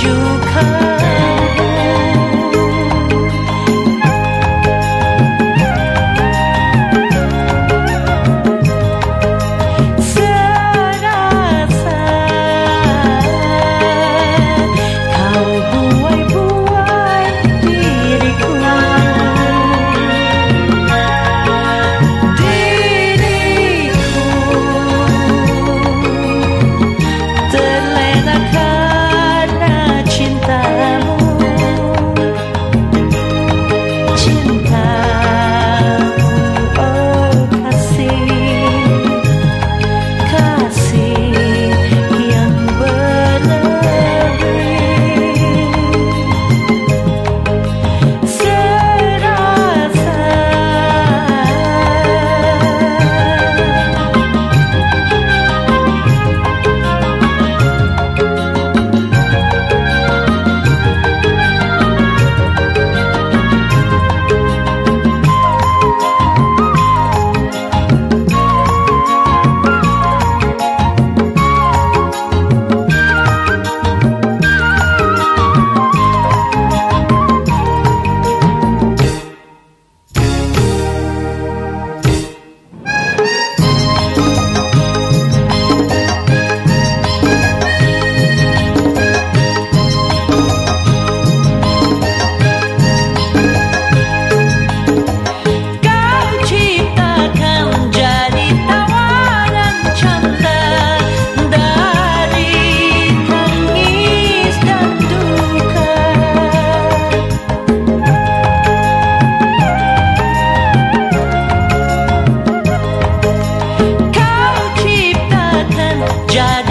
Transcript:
you come? Jadi